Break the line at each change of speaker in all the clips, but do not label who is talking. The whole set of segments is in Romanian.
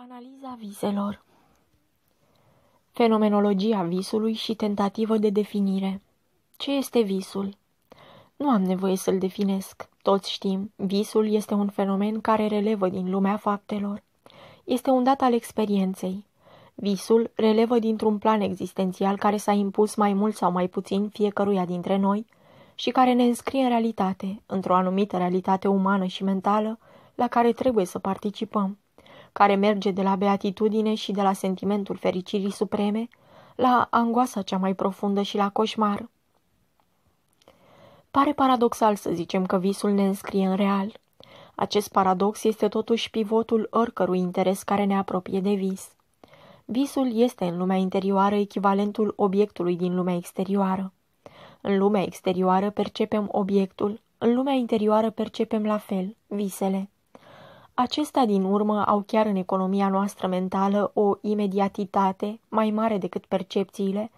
Analiza viselor Fenomenologia visului și tentativă de definire Ce este visul? Nu am nevoie să-l definesc. Toți știm, visul este un fenomen care relevă din lumea faptelor. Este un dat al experienței. Visul relevă dintr-un plan existențial care s-a impus mai mult sau mai puțin fiecăruia dintre noi și care ne înscrie în realitate, într-o anumită realitate umană și mentală, la care trebuie să participăm care merge de la beatitudine și de la sentimentul fericirii supreme la angoasa cea mai profundă și la coșmar. Pare paradoxal să zicem că visul ne înscrie în real. Acest paradox este totuși pivotul oricărui interes care ne apropie de vis. Visul este în lumea interioară echivalentul obiectului din lumea exterioară. În lumea exterioară percepem obiectul, în lumea interioară percepem la fel visele. Acestea din urmă au chiar în economia noastră mentală o imediatitate mai mare decât percepțiile,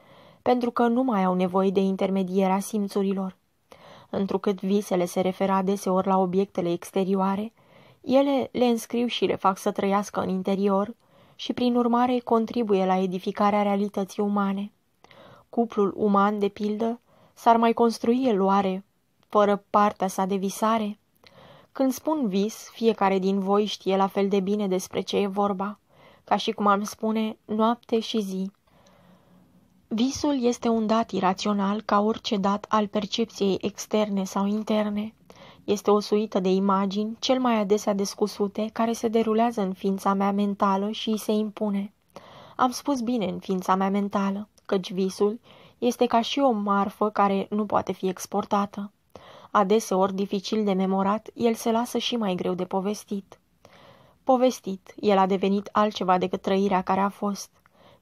pentru că nu mai au nevoie de intermedierea simțurilor. Întrucât visele se referă adeseori la obiectele exterioare, ele le înscriu și le fac să trăiască în interior și, prin urmare, contribuie la edificarea realității umane. Cuplul uman, de pildă, s-ar mai construi el oare fără partea sa de visare? Când spun vis, fiecare din voi știe la fel de bine despre ce e vorba, ca și cum am spune noapte și zi. Visul este un dat irațional ca orice dat al percepției externe sau interne. Este o suită de imagini, cel mai adesea descusute, care se derulează în ființa mea mentală și îi se impune. Am spus bine în ființa mea mentală, căci visul este ca și o marfă care nu poate fi exportată. Adeseori dificil de memorat, el se lasă și mai greu de povestit. Povestit, el a devenit altceva decât trăirea care a fost.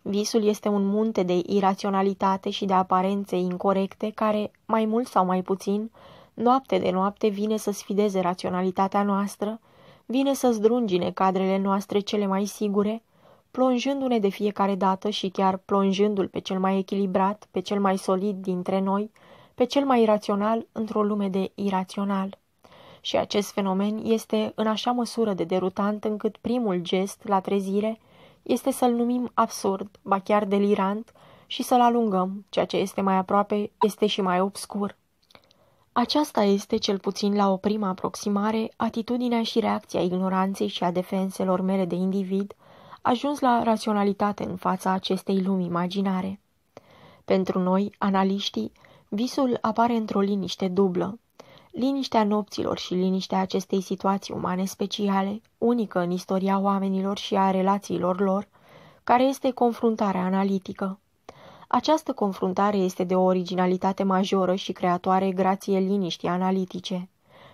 Visul este un munte de iraționalitate și de aparențe incorrecte care, mai mult sau mai puțin, noapte de noapte vine să sfideze raționalitatea noastră, vine să zdrungine cadrele noastre cele mai sigure, plonjându-ne de fiecare dată și chiar plonjându-l pe cel mai echilibrat, pe cel mai solid dintre noi, pe cel mai irațional într-o lume de irațional. Și acest fenomen este în așa măsură de derutant încât primul gest la trezire este să-l numim absurd, ba chiar delirant, și să-l alungăm, ceea ce este mai aproape este și mai obscur. Aceasta este, cel puțin la o primă aproximare, atitudinea și reacția ignoranței și a defenselor mele de individ, ajuns la raționalitate în fața acestei lumi imaginare. Pentru noi, analiștii, Visul apare într-o liniște dublă. Liniștea nopților și liniștea acestei situații umane speciale, unică în istoria oamenilor și a relațiilor lor, care este confruntarea analitică. Această confruntare este de o originalitate majoră și creatoare grație liniștii analitice.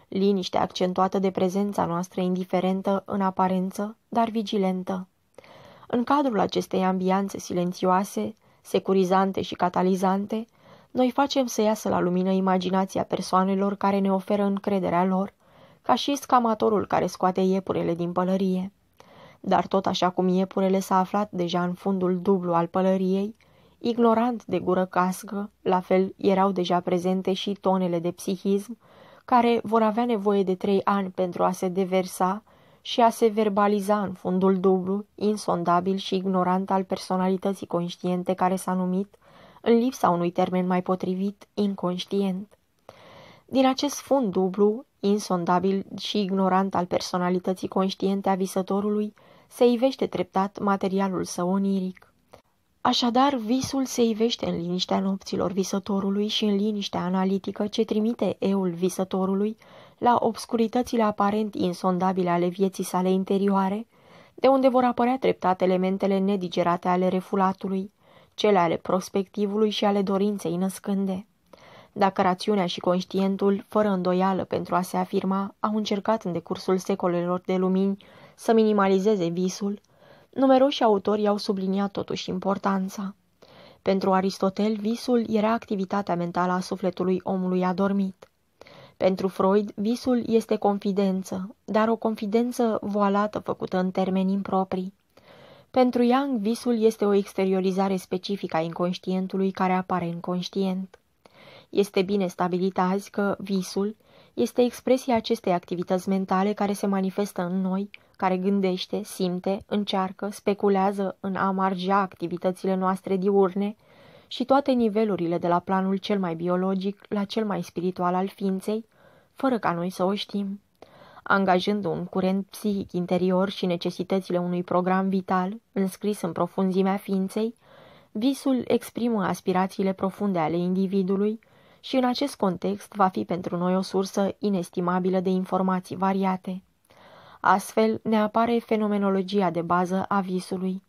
Liniște accentuată de prezența noastră indiferentă în aparență, dar vigilentă. În cadrul acestei ambianțe silențioase, securizante și catalizante, noi facem să iasă la lumină imaginația persoanelor care ne oferă încrederea lor, ca și scamatorul care scoate iepurele din pălărie. Dar tot așa cum iepurele s-a aflat deja în fundul dublu al pălăriei, ignorant de gură cască, la fel erau deja prezente și tonele de psihism, care vor avea nevoie de trei ani pentru a se deversa și a se verbaliza în fundul dublu, insondabil și ignorant al personalității conștiente care s-a numit în lipsa unui termen mai potrivit, inconștient. Din acest fund dublu, insondabil și ignorant al personalității conștiente a visătorului, se ivește treptat materialul său oniric. Așadar, visul se ivește în liniștea nopților visătorului și în liniștea analitică ce trimite eul visătorului la obscuritățile aparent insondabile ale vieții sale interioare, de unde vor apărea treptat elementele nedigerate ale refulatului, cele ale prospectivului și ale dorinței născânde. Dacă rațiunea și conștientul, fără îndoială pentru a se afirma, au încercat în decursul secolelor de lumini să minimalizeze visul, numeroși autori au subliniat totuși importanța. Pentru Aristotel, visul era activitatea mentală a sufletului omului adormit. Pentru Freud, visul este confidență, dar o confidență voalată făcută în termeni improprii. Pentru Young, visul este o exteriorizare specifică a inconștientului care apare în conștient. Este bine stabilit azi că visul este expresia acestei activități mentale care se manifestă în noi care gândește, simte, încearcă, speculează în a margea activitățile noastre diurne și toate nivelurile de la planul cel mai biologic la cel mai spiritual al ființei, fără ca noi să o știm. Angajând un curent psihic interior și necesitățile unui program vital, înscris în profunzimea ființei, visul exprimă aspirațiile profunde ale individului și în acest context va fi pentru noi o sursă inestimabilă de informații variate. Astfel ne apare fenomenologia de bază a visului.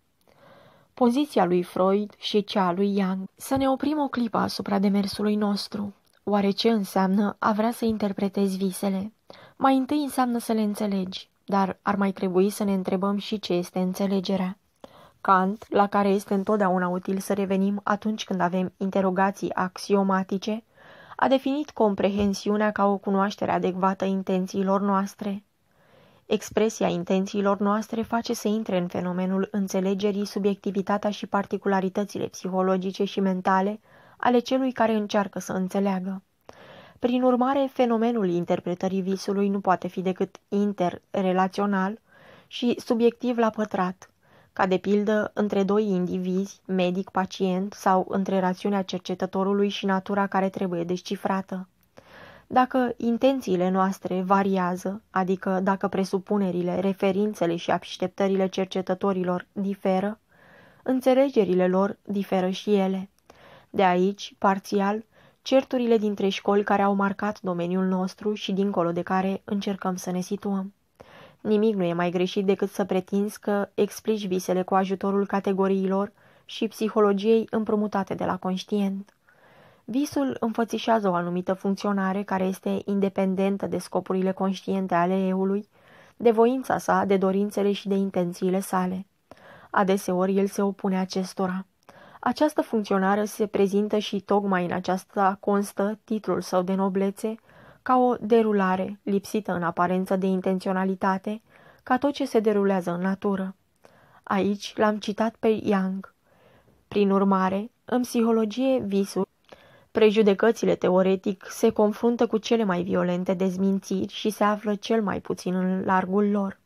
Poziția lui Freud și cea a lui Young. Să ne oprim o clipă asupra demersului nostru. Oare ce înseamnă a vrea să interpretezi visele? Mai întâi înseamnă să le înțelegi, dar ar mai trebui să ne întrebăm și ce este înțelegerea. Kant, la care este întotdeauna util să revenim atunci când avem interogații axiomatice, a definit comprehensiunea ca o cunoaștere adecvată a intențiilor noastre. Expresia intențiilor noastre face să intre în fenomenul înțelegerii subiectivitatea și particularitățile psihologice și mentale ale celui care încearcă să înțeleagă. Prin urmare, fenomenul interpretării visului nu poate fi decât interrelațional și subiectiv la pătrat, ca de pildă între doi indivizi, medic-pacient sau între rațiunea cercetătorului și natura care trebuie descifrată. Dacă intențiile noastre variază, adică dacă presupunerile, referințele și așteptările cercetătorilor diferă, înțelegerile lor diferă și ele. De aici, parțial, certurile dintre școli care au marcat domeniul nostru și dincolo de care încercăm să ne situăm. Nimic nu e mai greșit decât să pretinzi că explici visele cu ajutorul categoriilor și psihologiei împrumutate de la conștient. Visul înfățișează o anumită funcționare care este independentă de scopurile conștiente ale eului, de voința sa, de dorințele și de intențiile sale. Adeseori el se opune acestora. Această funcționare se prezintă și tocmai în aceasta constă titlul său de noblețe, ca o derulare, lipsită în aparență de intenționalitate, ca tot ce se derulează în natură. Aici l-am citat pe Young. Prin urmare, în psihologie, visul, prejudecățile teoretic se confruntă cu cele mai violente dezmințiri și se află cel mai puțin în largul lor.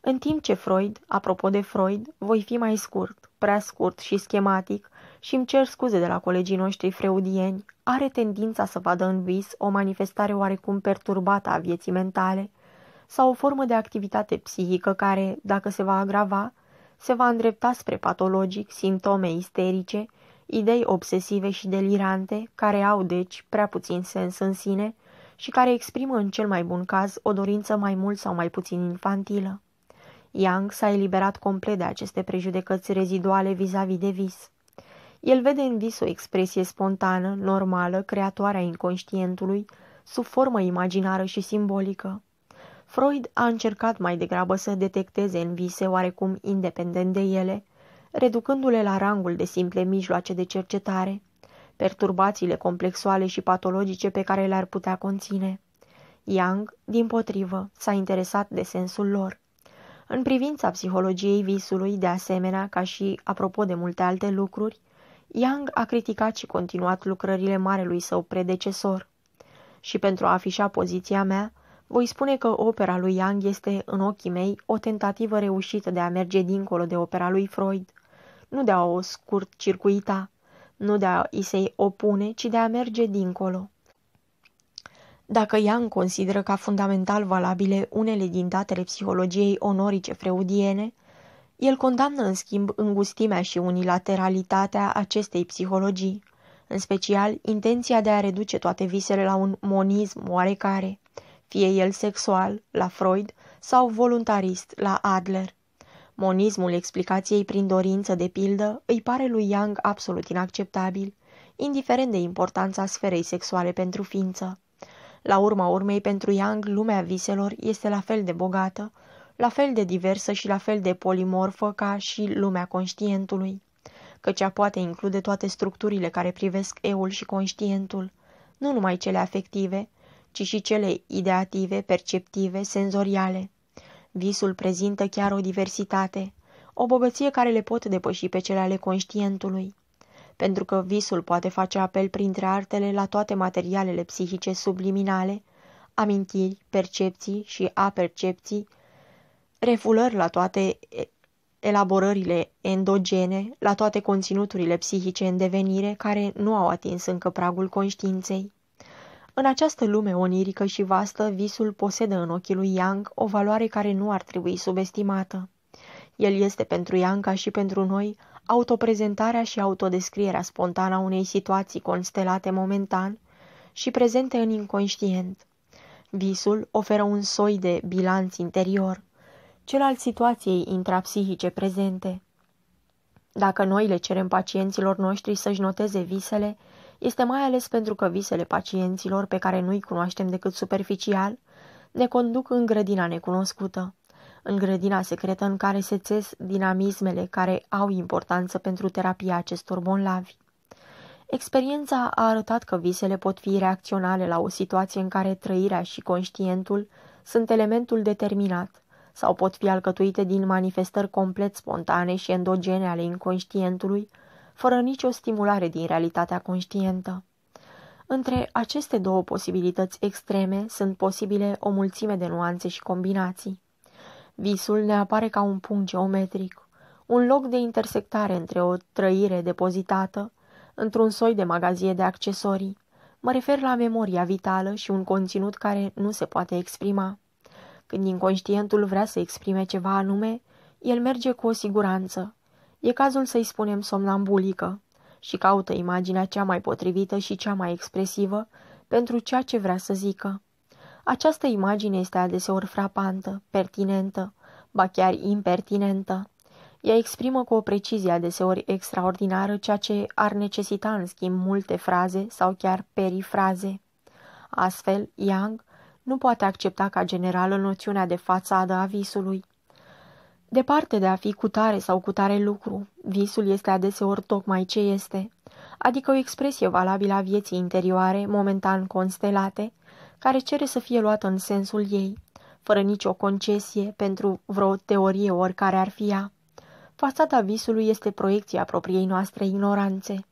În timp ce Freud, apropo de Freud, voi fi mai scurt, prea scurt și schematic, și îmi cer scuze de la colegii noștri freudieni, are tendința să vadă în vis o manifestare oarecum perturbată a vieții mentale sau o formă de activitate psihică care, dacă se va agrava, se va îndrepta spre patologic, simptome isterice, idei obsesive și delirante, care au, deci, prea puțin sens în sine și care exprimă în cel mai bun caz o dorință mai mult sau mai puțin infantilă. Young s-a eliberat complet de aceste prejudecăți reziduale vis-a-vis -vis de vis. El vede în vis o expresie spontană, normală, creatoare a inconștientului, sub formă imaginară și simbolică. Freud a încercat mai degrabă să detecteze în vise oarecum independent de ele, reducându-le la rangul de simple mijloace de cercetare, perturbațiile complexuale și patologice pe care le-ar putea conține. Young, din potrivă, s-a interesat de sensul lor. În privința psihologiei visului, de asemenea, ca și apropo de multe alte lucruri, Young a criticat și continuat lucrările marelui său predecesor. Și pentru a afișa poziția mea, voi spune că opera lui Young este, în ochii mei, o tentativă reușită de a merge dincolo de opera lui Freud, nu de a o scurt circuita, nu de a i se opune, ci de a merge dincolo. Dacă Young consideră ca fundamental valabile unele din datele psihologiei onorice freudiene, el condamnă în schimb îngustimea și unilateralitatea acestei psihologii, în special intenția de a reduce toate visele la un monism oarecare, fie el sexual, la Freud, sau voluntarist, la Adler. Monismul explicației prin dorință, de pildă, îi pare lui Young absolut inacceptabil, indiferent de importanța sferei sexuale pentru ființă. La urma urmei, pentru Young, lumea viselor este la fel de bogată, la fel de diversă și la fel de polimorfă ca și lumea conștientului, căci ea poate include toate structurile care privesc eul și conștientul, nu numai cele afective, ci și cele ideative, perceptive, senzoriale. Visul prezintă chiar o diversitate, o bogăție care le pot depăși pe cele ale conștientului. Pentru că visul poate face apel printre artele la toate materialele psihice subliminale, amintiri, percepții și apercepții, refulări la toate elaborările endogene, la toate conținuturile psihice în devenire care nu au atins încă pragul conștiinței. În această lume onirică și vastă, visul posedă în ochii lui Yang o valoare care nu ar trebui subestimată. El este pentru Yang ca și pentru noi autoprezentarea și autodescrierea spontană a unei situații constelate momentan și prezente în inconștient. Visul oferă un soi de bilanț interior, cel al situației intrapsihice prezente. Dacă noi le cerem pacienților noștri să-și noteze visele, este mai ales pentru că visele pacienților, pe care nu-i cunoaștem decât superficial, ne conduc în grădina necunoscută, în grădina secretă în care se țes dinamismele care au importanță pentru terapia acestor bonlavi. Experiența a arătat că visele pot fi reacționale la o situație în care trăirea și conștientul sunt elementul determinat sau pot fi alcătuite din manifestări complet spontane și endogene ale inconștientului, fără nicio stimulare din realitatea conștientă. Între aceste două posibilități extreme sunt posibile o mulțime de nuanțe și combinații. Visul ne apare ca un punct geometric, un loc de intersectare între o trăire depozitată într-un soi de magazie de accesorii. Mă refer la memoria vitală și un conținut care nu se poate exprima. Când inconștientul vrea să exprime ceva anume, el merge cu o siguranță. E cazul să-i spunem somnambulică și caută imaginea cea mai potrivită și cea mai expresivă pentru ceea ce vrea să zică. Această imagine este adeseori frapantă, pertinentă, ba chiar impertinentă. Ea exprimă cu o precizie adeseori extraordinară ceea ce ar necesita în schimb multe fraze sau chiar perifraze. Astfel, Young nu poate accepta ca generală noțiunea de fațadă a visului. Departe de a fi cutare sau cutare lucru, visul este adeseori tocmai ce este, adică o expresie valabilă a vieții interioare, momentan constelate, care cere să fie luată în sensul ei, fără nicio concesie pentru vreo teorie oricare ar fi ea. Fațada visului este proiecția propriei noastre ignoranțe.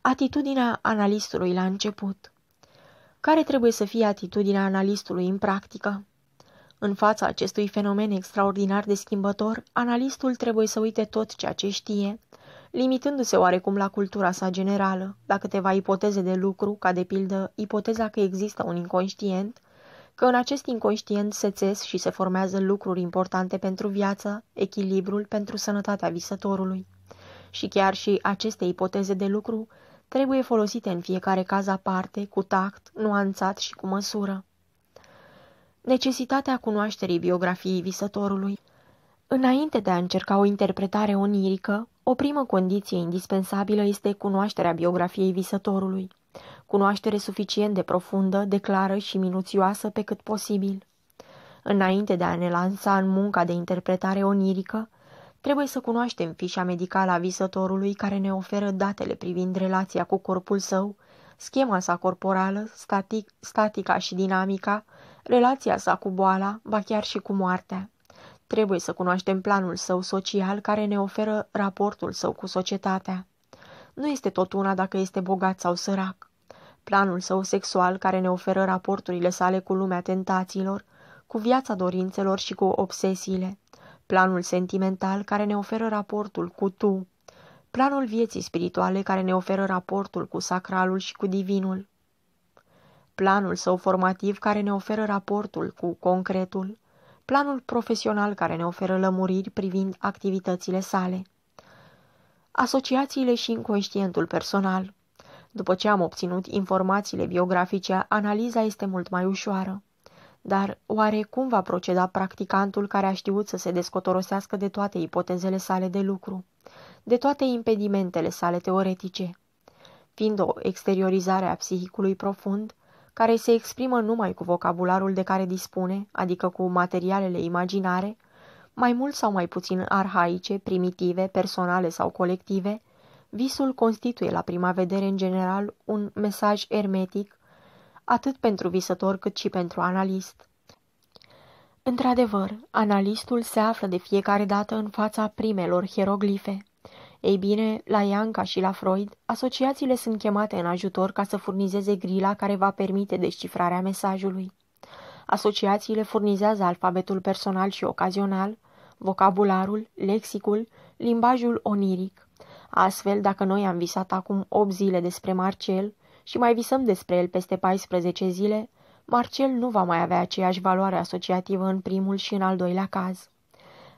Atitudinea analistului la început Care trebuie să fie atitudinea analistului în practică? În fața acestui fenomen extraordinar de schimbător, analistul trebuie să uite tot ceea ce știe, limitându-se oarecum la cultura sa generală, la câteva ipoteze de lucru, ca de pildă ipoteza că există un inconștient, că în acest inconștient se țes și se formează lucruri importante pentru viață, echilibrul pentru sănătatea visătorului. Și chiar și aceste ipoteze de lucru trebuie folosite în fiecare caz aparte, cu tact, nuanțat și cu măsură. Necesitatea cunoașterii biografiei visătorului Înainte de a încerca o interpretare onirică, o primă condiție indispensabilă este cunoașterea biografiei visătorului cunoaștere suficient de profundă, de clară și minuțioasă pe cât posibil. Înainte de a ne lansa în munca de interpretare onirică, trebuie să cunoaștem fișa medicală a visătorului care ne oferă datele privind relația cu corpul său, schema sa corporală, static, statica și dinamica, relația sa cu boala, ba chiar și cu moartea. Trebuie să cunoaștem planul său social care ne oferă raportul său cu societatea. Nu este tot una dacă este bogat sau sărac. Planul său sexual care ne oferă raporturile sale cu lumea tentațiilor, cu viața dorințelor și cu obsesiile, planul sentimental care ne oferă raportul cu tu, planul vieții spirituale care ne oferă raportul cu sacralul și cu divinul, planul său formativ care ne oferă raportul cu concretul, planul profesional care ne oferă lămuriri privind activitățile sale, asociațiile și inconștientul personal, după ce am obținut informațiile biografice, analiza este mult mai ușoară. Dar oare cum va proceda practicantul care a știut să se descotorosească de toate ipotezele sale de lucru, de toate impedimentele sale teoretice? Fiind o exteriorizare a psihicului profund, care se exprimă numai cu vocabularul de care dispune, adică cu materialele imaginare, mai mult sau mai puțin arhaice, primitive, personale sau colective, Visul constituie la prima vedere în general un mesaj ermetic, atât pentru visător cât și pentru analist. Într-adevăr, analistul se află de fiecare dată în fața primelor hieroglife. Ei bine, la Ianca și la Freud, asociațiile sunt chemate în ajutor ca să furnizeze grila care va permite descifrarea mesajului. Asociațiile furnizează alfabetul personal și ocazional, vocabularul, lexicul, limbajul oniric. Astfel, dacă noi am visat acum 8 zile despre Marcel și mai visăm despre el peste 14 zile, Marcel nu va mai avea aceeași valoare asociativă în primul și în al doilea caz.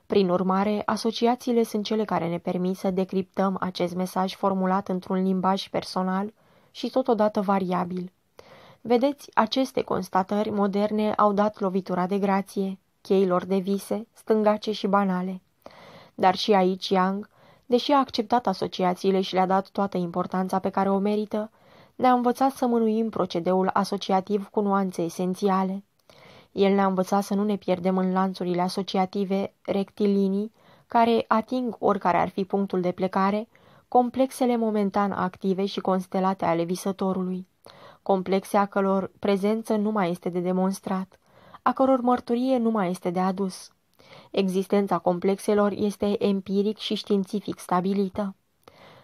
Prin urmare, asociațiile sunt cele care ne permit să decriptăm acest mesaj formulat într-un limbaj personal și totodată variabil. Vedeți, aceste constatări moderne au dat lovitura de grație, cheilor de vise, stângace și banale. Dar și aici Young, deși a acceptat asociațiile și le-a dat toată importanța pe care o merită, ne-a învățat să mânuim procedeul asociativ cu nuanțe esențiale. El ne-a învățat să nu ne pierdem în lanțurile asociative rectilinii, care ating oricare ar fi punctul de plecare, complexele momentan active și constelate ale visătorului, complexe a căror prezență nu mai este de demonstrat, a căror mărturie nu mai este de adus. Existența complexelor este empiric și științific stabilită.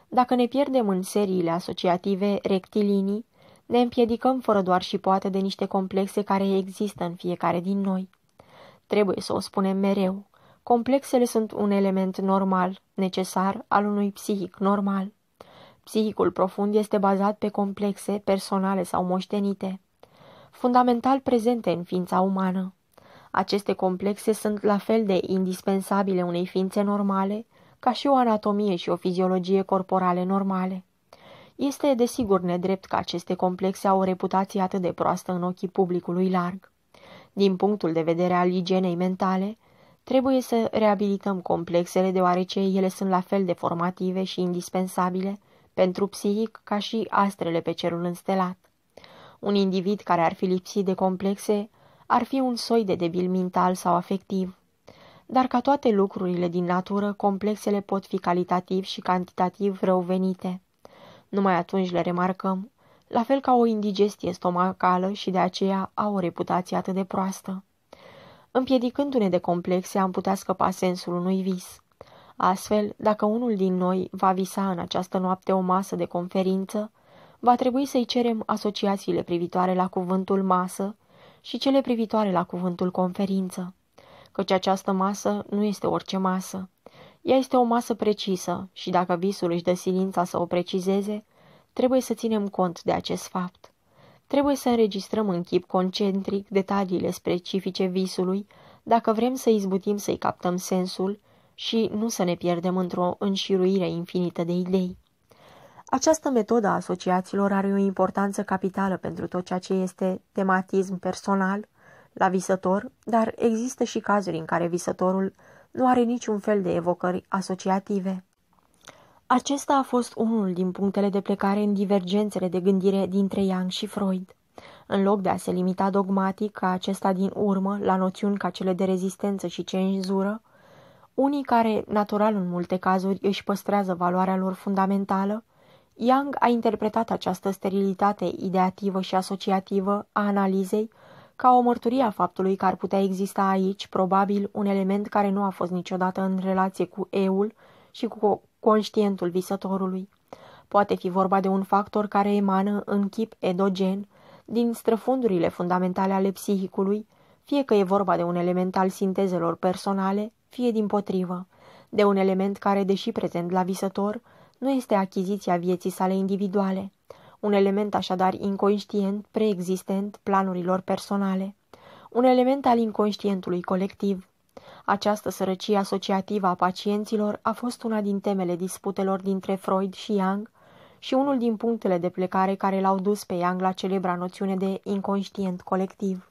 Dacă ne pierdem în seriile asociative rectilinii, ne împiedicăm fără doar și poate de niște complexe care există în fiecare din noi. Trebuie să o spunem mereu. Complexele sunt un element normal, necesar, al unui psihic normal. Psihicul profund este bazat pe complexe, personale sau moștenite, fundamental prezente în ființa umană. Aceste complexe sunt la fel de indispensabile unei ființe normale, ca și o anatomie și o fiziologie corporale normale. Este desigur nedrept că aceste complexe au o reputație atât de proastă în ochii publicului larg. Din punctul de vedere al igienei mentale, trebuie să reabilităm complexele deoarece ele sunt la fel de formative și indispensabile pentru psihic ca și astrele pe cerul înstelat. Un individ care ar fi lipsit de complexe ar fi un soi de debil mental sau afectiv. Dar ca toate lucrurile din natură, complexele pot fi calitativ și cantitativ răuvenite. Numai atunci le remarcăm, la fel ca o indigestie stomacală și de aceea au o reputație atât de proastă. Împiedicându-ne de complexe, am putea scăpa sensul unui vis. Astfel, dacă unul din noi va visa în această noapte o masă de conferință, va trebui să-i cerem asociațiile privitoare la cuvântul masă și cele privitoare la cuvântul conferință, căci această masă nu este orice masă. Ea este o masă precisă și dacă visul își dă silința să o precizeze, trebuie să ținem cont de acest fapt. Trebuie să înregistrăm în chip concentric detaliile specifice visului, dacă vrem să izbutim să-i captăm sensul și nu să ne pierdem într-o înșiruire infinită de idei. Această metodă a asociațiilor are o importanță capitală pentru tot ceea ce este tematism personal la visător, dar există și cazuri în care visătorul nu are niciun fel de evocări asociative. Acesta a fost unul din punctele de plecare în divergențele de gândire dintre Young și Freud. În loc de a se limita dogmatic ca acesta din urmă la noțiuni ca cele de rezistență și cenzură, unii care, natural în multe cazuri, își păstrează valoarea lor fundamentală, Young a interpretat această sterilitate ideativă și asociativă a analizei ca o mărturie a faptului că ar putea exista aici, probabil, un element care nu a fost niciodată în relație cu eul și cu conștientul visătorului. Poate fi vorba de un factor care emană în chip edogen din străfundurile fundamentale ale psihicului, fie că e vorba de un element al sintezelor personale, fie din potrivă, de un element care, deși prezent la visător, nu este achiziția vieții sale individuale, un element așadar inconștient, preexistent planurilor personale, un element al inconștientului colectiv. Această sărăcie asociativă a pacienților a fost una din temele disputelor dintre Freud și Young și unul din punctele de plecare care l-au dus pe Young la celebra noțiune de inconștient colectiv.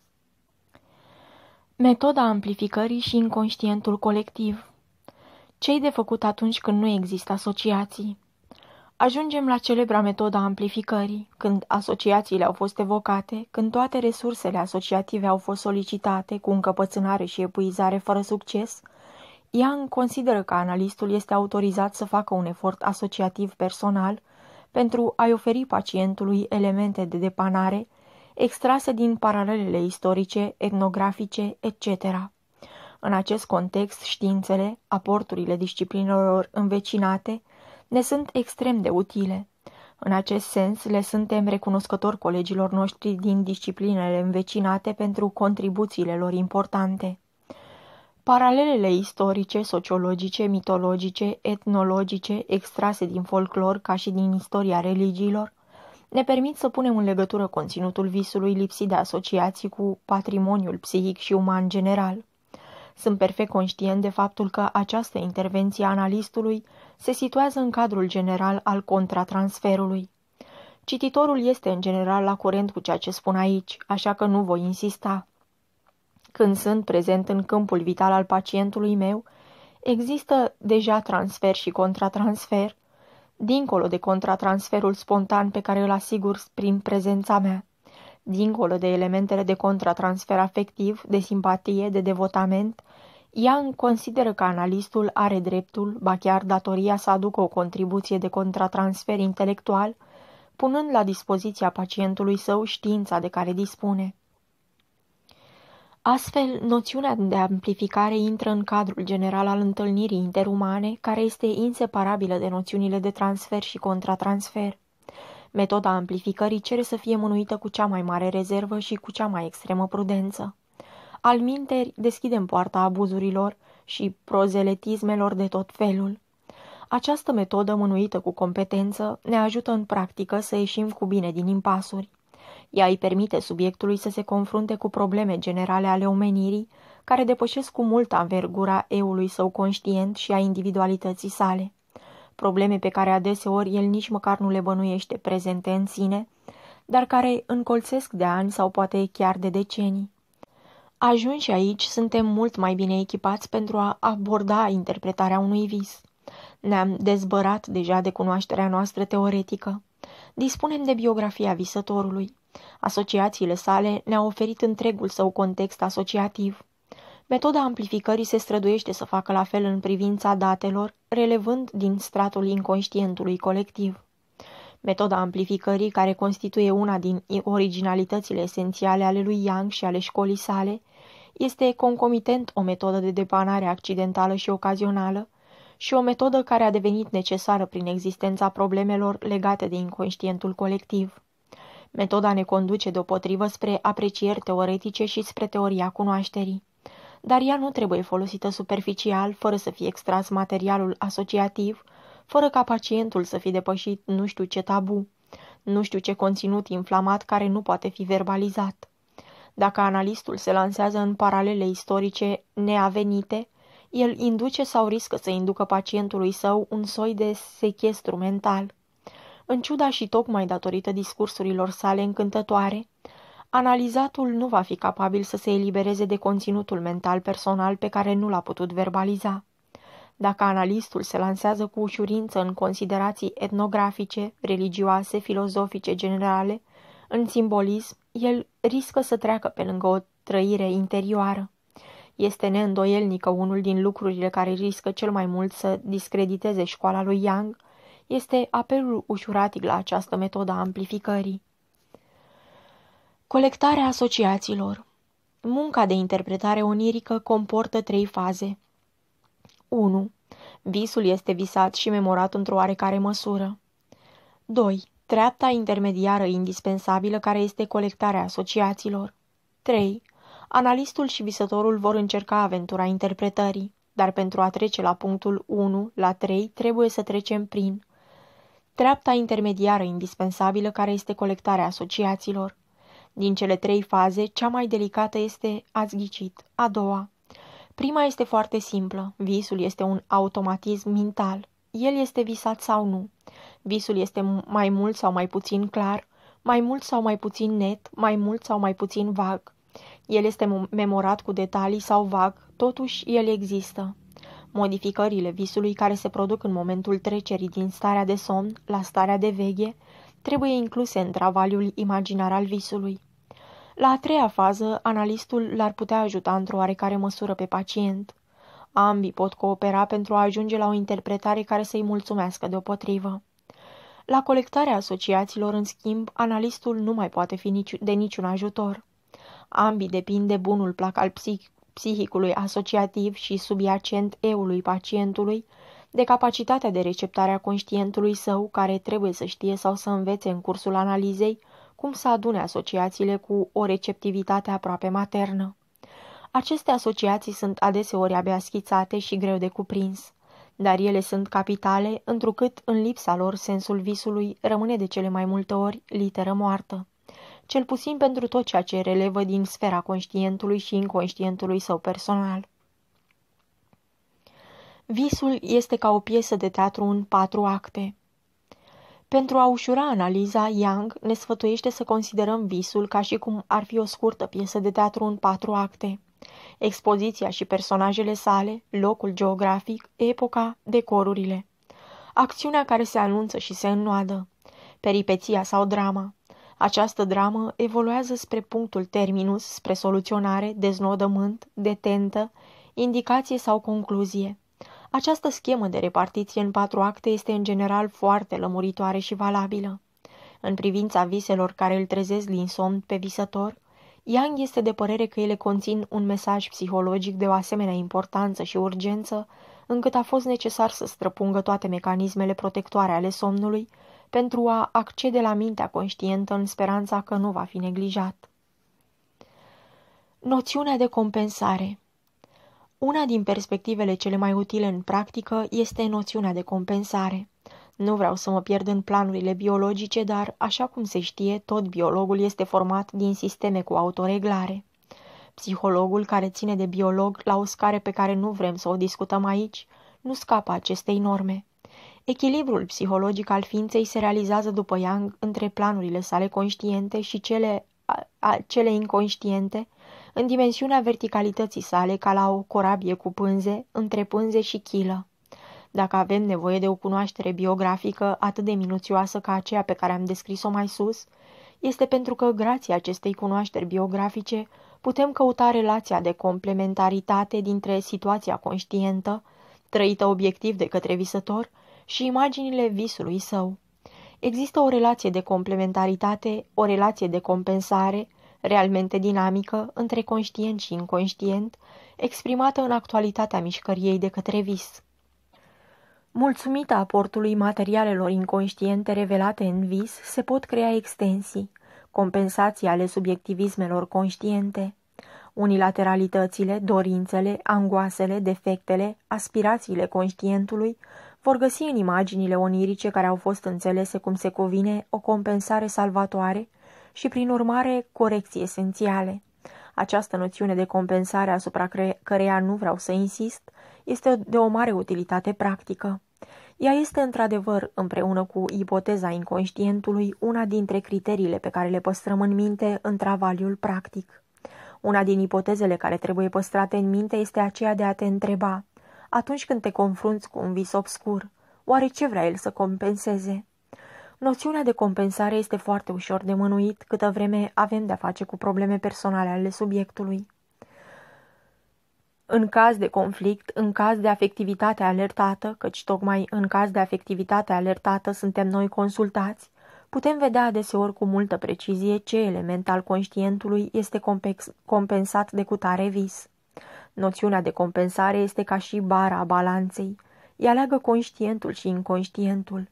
Metoda amplificării și inconștientul colectiv Ce-i de făcut atunci când nu există asociații? Ajungem la celebra metoda amplificării, când asociațiile au fost evocate, când toate resursele asociative au fost solicitate cu încăpățânare și epuizare fără succes, Young consideră că analistul este autorizat să facă un efort asociativ personal pentru a-i oferi pacientului elemente de depanare extrase din paralelele istorice, etnografice, etc. În acest context, științele, aporturile disciplinelor învecinate, ne sunt extrem de utile. În acest sens, le suntem recunoscători colegilor noștri din disciplinele învecinate pentru contribuțiile lor importante. Paralelele istorice, sociologice, mitologice, etnologice, extrase din folclor ca și din istoria religiilor, ne permit să punem în legătură conținutul visului lipsit de asociații cu patrimoniul psihic și uman general. Sunt perfect conștient de faptul că această intervenție a analistului se situează în cadrul general al contratransferului. Cititorul este în general la curent cu ceea ce spun aici, așa că nu voi insista. Când sunt prezent în câmpul vital al pacientului meu, există deja transfer și contratransfer, dincolo de contratransferul spontan pe care îl asigur prin prezența mea, dincolo de elementele de contratransfer afectiv, de simpatie, de devotament, ea consideră că analistul are dreptul, ba chiar datoria să aducă o contribuție de contratransfer intelectual, punând la dispoziția pacientului său știința de care dispune. Astfel, noțiunea de amplificare intră în cadrul general al întâlnirii interumane, care este inseparabilă de noțiunile de transfer și contratransfer. Metoda amplificării cere să fie mânuită cu cea mai mare rezervă și cu cea mai extremă prudență. Al minteri, deschidem poarta abuzurilor și prozeletismelor de tot felul. Această metodă, mânuită cu competență, ne ajută în practică să ieșim cu bine din impasuri. Ea îi permite subiectului să se confrunte cu probleme generale ale omenirii, care depășesc cu mult anvergura eului său conștient și a individualității sale. Probleme pe care adeseori el nici măcar nu le bănuiește prezente în sine, dar care încolțesc de ani sau poate chiar de decenii. Ajunși aici, suntem mult mai bine echipați pentru a aborda interpretarea unui vis. Ne-am dezbărat deja de cunoașterea noastră teoretică. Dispunem de biografia visătorului. Asociațiile sale ne-au oferit întregul său context asociativ. Metoda amplificării se străduiește să facă la fel în privința datelor, relevând din stratul inconștientului colectiv. Metoda amplificării, care constituie una din originalitățile esențiale ale lui Young și ale școlii sale, este concomitent o metodă de depanare accidentală și ocazională și o metodă care a devenit necesară prin existența problemelor legate de inconștientul colectiv. Metoda ne conduce deopotrivă spre aprecieri teoretice și spre teoria cunoașterii. Dar ea nu trebuie folosită superficial, fără să fie extras materialul asociativ, fără ca pacientul să fie depășit nu știu ce tabu, nu știu ce conținut inflamat care nu poate fi verbalizat. Dacă analistul se lansează în paralele istorice neavenite, el induce sau riscă să inducă pacientului său un soi de sechestru mental. În ciuda și tocmai datorită discursurilor sale încântătoare, analizatul nu va fi capabil să se elibereze de conținutul mental personal pe care nu l-a putut verbaliza. Dacă analistul se lansează cu ușurință în considerații etnografice, religioase, filozofice generale, în simbolism, el riscă să treacă pe lângă o trăire interioară. Este neîndoielnică unul din lucrurile care riscă cel mai mult să discrediteze școala lui Young, este apelul ușuratic la această metodă a amplificării. Colectarea asociațiilor Munca de interpretare onirică comportă trei faze. 1. Visul este visat și memorat într-o oarecare măsură. 2 treapta intermediară indispensabilă care este colectarea asociațiilor. 3. Analistul și visătorul vor încerca aventura interpretării, dar pentru a trece la punctul 1, la 3, trebuie să trecem prin treapta intermediară indispensabilă care este colectarea asociațiilor. Din cele trei faze, cea mai delicată este, ați ghicit, a doua. Prima este foarte simplă, visul este un automatism mental. El este visat sau nu. Visul este mai mult sau mai puțin clar, mai mult sau mai puțin net, mai mult sau mai puțin vag. El este memorat cu detalii sau vag, totuși el există. Modificările visului care se produc în momentul trecerii din starea de somn la starea de veche trebuie incluse în travaliul imaginar al visului. La a treia fază, analistul l-ar putea ajuta într-o oarecare măsură pe pacient. Ambii pot coopera pentru a ajunge la o interpretare care să-i mulțumească deopotrivă. La colectarea asociațiilor, în schimb, analistul nu mai poate fi nici, de niciun ajutor. Ambii depind de bunul plac al psih psihicului asociativ și subiacent eului pacientului, de capacitatea de receptare a conștientului său, care trebuie să știe sau să învețe în cursul analizei cum să adune asociațiile cu o receptivitate aproape maternă. Aceste asociații sunt adeseori abia schițate și greu de cuprins, dar ele sunt capitale, întrucât în lipsa lor sensul visului rămâne de cele mai multe ori literă moartă cel puțin pentru tot ceea ce relevă din sfera conștientului și inconștientului său personal. Visul este ca o piesă de teatru în patru acte. Pentru a ușura analiza, Young ne sfătuiește să considerăm visul ca și cum ar fi o scurtă piesă de teatru în patru acte. Expoziția și personajele sale, locul geografic, epoca, decorurile. Acțiunea care se anunță și se înnoadă. Peripeția sau drama. Această dramă evoluează spre punctul terminus, spre soluționare, deznodământ, detentă, indicație sau concluzie. Această schemă de repartiție în patru acte este în general foarte lămuritoare și valabilă. În privința viselor care îl trezesc din somn pe visător, Yang este de părere că ele conțin un mesaj psihologic de o asemenea importanță și urgență, încât a fost necesar să străpungă toate mecanismele protectoare ale somnului pentru a accede la mintea conștientă în speranța că nu va fi neglijat. Noțiunea de compensare Una din perspectivele cele mai utile în practică este noțiunea de compensare. Nu vreau să mă pierd în planurile biologice, dar, așa cum se știe, tot biologul este format din sisteme cu autoreglare. Psihologul care ține de biolog la o scară pe care nu vrem să o discutăm aici, nu scapă acestei norme. Echilibrul psihologic al ființei se realizează după Young între planurile sale conștiente și cele, a, a, cele inconștiente, în dimensiunea verticalității sale ca la o corabie cu pânze, între pânze și chilă. Dacă avem nevoie de o cunoaștere biografică atât de minuțioasă ca aceea pe care am descris-o mai sus, este pentru că, grație acestei cunoașteri biografice, putem căuta relația de complementaritate dintre situația conștientă, trăită obiectiv de către visător, și imaginile visului său. Există o relație de complementaritate, o relație de compensare, realmente dinamică, între conștient și inconștient, exprimată în actualitatea mișcăriei de către vis. Mulțumită aportului materialelor inconștiente revelate în vis, se pot crea extensii, compensații ale subiectivismelor conștiente, unilateralitățile, dorințele, angoasele, defectele, aspirațiile conștientului vor găsi în imaginile onirice care au fost înțelese cum se cuvine o compensare salvatoare și, prin urmare, corecții esențiale. Această noțiune de compensare asupra căreia nu vreau să insist este de o mare utilitate practică. Ea este într-adevăr, împreună cu ipoteza inconștientului, una dintre criteriile pe care le păstrăm în minte în travaliul practic. Una din ipotezele care trebuie păstrate în minte este aceea de a te întreba, atunci când te confrunți cu un vis obscur, oare ce vrea el să compenseze? Noțiunea de compensare este foarte ușor de mânuit câtă vreme avem de-a face cu probleme personale ale subiectului. În caz de conflict, în caz de afectivitate alertată, căci tocmai în caz de afectivitate alertată suntem noi consultați, putem vedea adeseori cu multă precizie ce element al conștientului este compensat de cutare vis. Noțiunea de compensare este ca și bara a balanței. Ea leagă conștientul și inconștientul.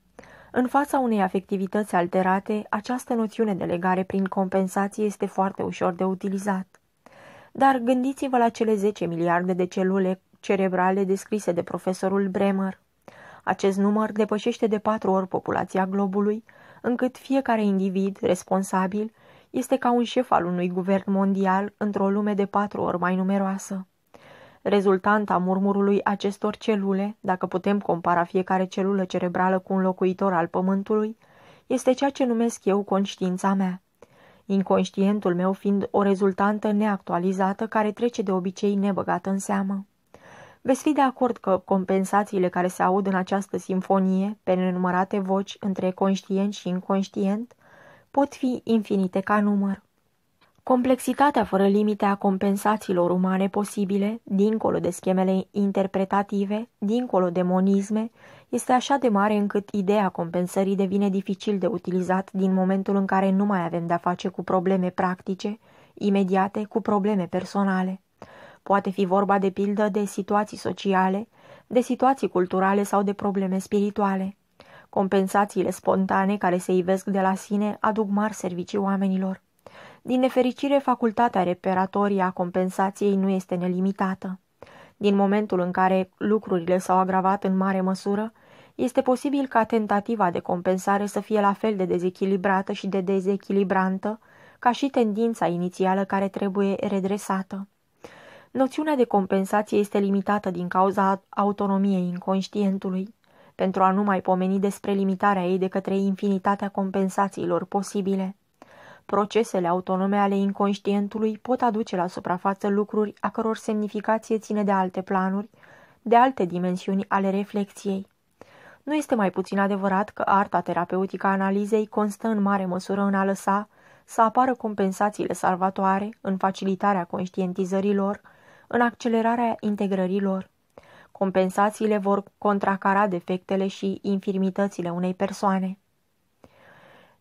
În fața unei afectivități alterate, această noțiune de legare prin compensație este foarte ușor de utilizat. Dar gândiți-vă la cele 10 miliarde de celule cerebrale descrise de profesorul Bremer. Acest număr depășește de patru ori populația globului, încât fiecare individ responsabil este ca un șef al unui guvern mondial într-o lume de patru ori mai numeroasă rezultanta murmurului acestor celule, dacă putem compara fiecare celulă cerebrală cu un locuitor al pământului, este ceea ce numesc eu conștiința mea. Inconștientul meu fiind o rezultantă neactualizată care trece de obicei nebăgată în seamă. Veți fi de acord că compensațiile care se aud în această simfonie, pe nenumărate voci între conștient și inconștient, pot fi infinite ca număr. Complexitatea fără limite a compensațiilor umane posibile, dincolo de schemele interpretative, dincolo de monisme, este așa de mare încât ideea compensării devine dificil de utilizat din momentul în care nu mai avem de-a face cu probleme practice, imediate, cu probleme personale. Poate fi vorba de pildă de situații sociale, de situații culturale sau de probleme spirituale. Compensațiile spontane care se ivesc de la sine aduc mari servicii oamenilor. Din nefericire, facultatea reperatorie a compensației nu este nelimitată. Din momentul în care lucrurile s-au agravat în mare măsură, este posibil ca tentativa de compensare să fie la fel de dezechilibrată și de dezechilibrantă ca și tendința inițială care trebuie redresată. Noțiunea de compensație este limitată din cauza autonomiei inconștientului, pentru a nu mai pomeni despre limitarea ei de către infinitatea compensațiilor posibile. Procesele autonome ale inconștientului pot aduce la suprafață lucruri a căror semnificație ține de alte planuri, de alte dimensiuni ale reflexiei. Nu este mai puțin adevărat că arta terapeutică a analizei constă în mare măsură în a lăsa să apară compensațiile salvatoare în facilitarea conștientizărilor, în accelerarea integrărilor. Compensațiile vor contracara defectele și infirmitățile unei persoane.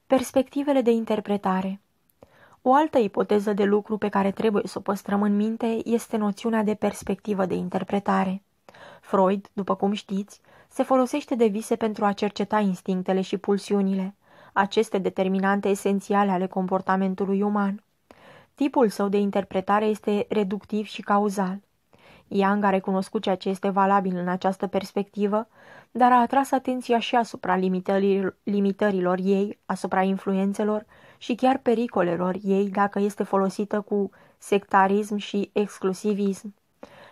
Perspectivele de interpretare O altă ipoteză de lucru pe care trebuie să o păstrăm în minte este noțiunea de perspectivă de interpretare. Freud, după cum știți, se folosește de vise pentru a cerceta instinctele și pulsiunile, aceste determinante esențiale ale comportamentului uman. Tipul său de interpretare este reductiv și cauzal. Young a recunoscut ceea ce este valabil în această perspectivă, dar a atras atenția și asupra limitărilor, limitărilor ei, asupra influențelor și chiar pericolelor ei dacă este folosită cu sectarism și exclusivism.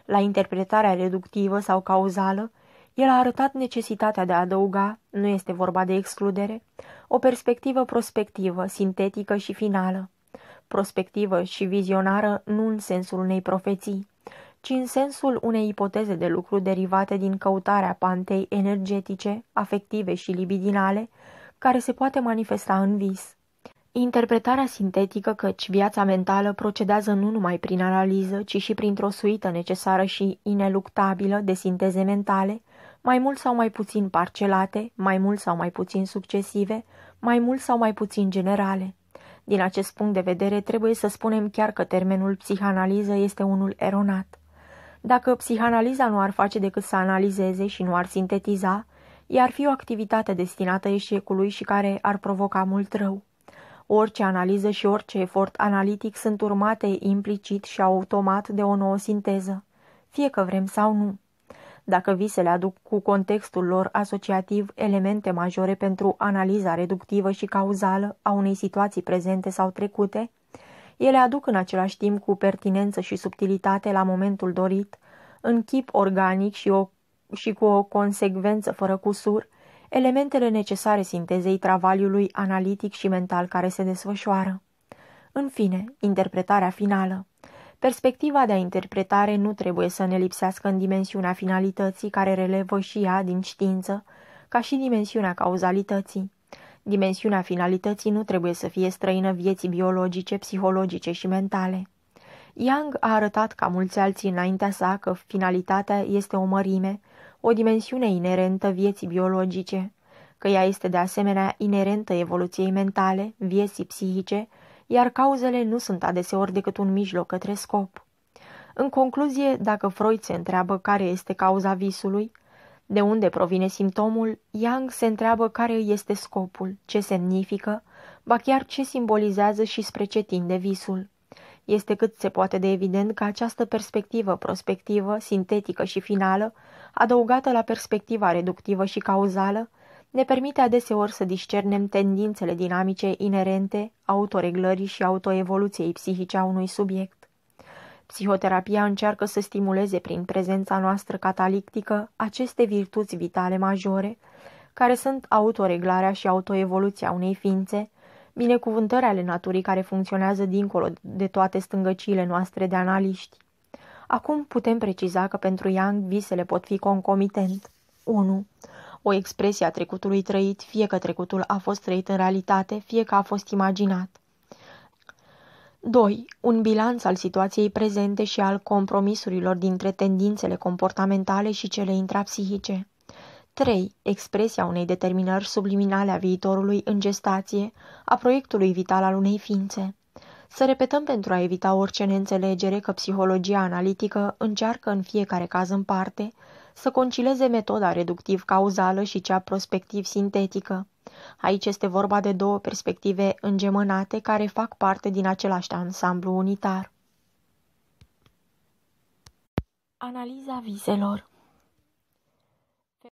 La interpretarea reductivă sau cauzală, el a arătat necesitatea de a adăuga, nu este vorba de excludere, o perspectivă prospectivă, sintetică și finală. Prospectivă și vizionară nu în sensul unei profeții, ci în sensul unei ipoteze de lucru derivate din căutarea pantei energetice, afective și libidinale, care se poate manifesta în vis. Interpretarea sintetică căci viața mentală procedează nu numai prin analiză, ci și printr-o suită necesară și ineluctabilă de sinteze mentale, mai mult sau mai puțin parcelate, mai mult sau mai puțin succesive, mai mult sau mai puțin generale. Din acest punct de vedere, trebuie să spunem chiar că termenul psihanaliză este unul eronat. Dacă psihanaliza nu ar face decât să analizeze și nu ar sintetiza, ea ar fi o activitate destinată eșecului și care ar provoca mult rău. Orice analiză și orice efort analitic sunt urmate implicit și automat de o nouă sinteză, fie că vrem sau nu. Dacă visele aduc cu contextul lor asociativ elemente majore pentru analiza reductivă și cauzală a unei situații prezente sau trecute, ele aduc în același timp cu pertinență și subtilitate la momentul dorit, în chip organic și, o, și cu o consecvență fără cusur, elementele necesare sintezei travaliului analitic și mental care se desfășoară. În fine, interpretarea finală. Perspectiva de a interpretare nu trebuie să ne lipsească în dimensiunea finalității care relevă și ea din știință, ca și dimensiunea cauzalității. Dimensiunea finalității nu trebuie să fie străină vieții biologice, psihologice și mentale. Young a arătat ca mulți alții înaintea sa că finalitatea este o mărime, o dimensiune inerentă vieții biologice, că ea este de asemenea inerentă evoluției mentale, vieții psihice, iar cauzele nu sunt adeseori decât un mijloc către scop. În concluzie, dacă Freud se întreabă care este cauza visului, de unde provine simptomul, Young se întreabă care este scopul, ce semnifică, ba chiar ce simbolizează și spre ce tinde visul. Este cât se poate de evident că această perspectivă prospectivă, sintetică și finală, adăugată la perspectiva reductivă și cauzală, ne permite adeseori să discernem tendințele dinamice inerente autoreglării și autoevoluției psihice a unui subiect. Psihoterapia încearcă să stimuleze prin prezența noastră catalictică aceste virtuți vitale majore, care sunt autoreglarea și autoevoluția unei ființe, binecuvântări ale naturii care funcționează dincolo de toate stângăciile noastre de analiști. Acum putem preciza că pentru Young visele pot fi concomitent. 1 o expresie a trecutului trăit, fie că trecutul a fost trăit în realitate, fie că a fost imaginat. 2. Un bilanț al situației prezente și al compromisurilor dintre tendințele comportamentale și cele intrapsihice. 3. Expresia unei determinări subliminale a viitorului în gestație, a proiectului vital al unei ființe. Să repetăm pentru a evita orice neînțelegere că psihologia analitică încearcă în fiecare caz în parte să concileze metoda reductiv-cauzală și cea prospectiv-sintetică. Aici este vorba de două perspective îngemănate care fac parte din același ansamblu unitar. Analiza viselor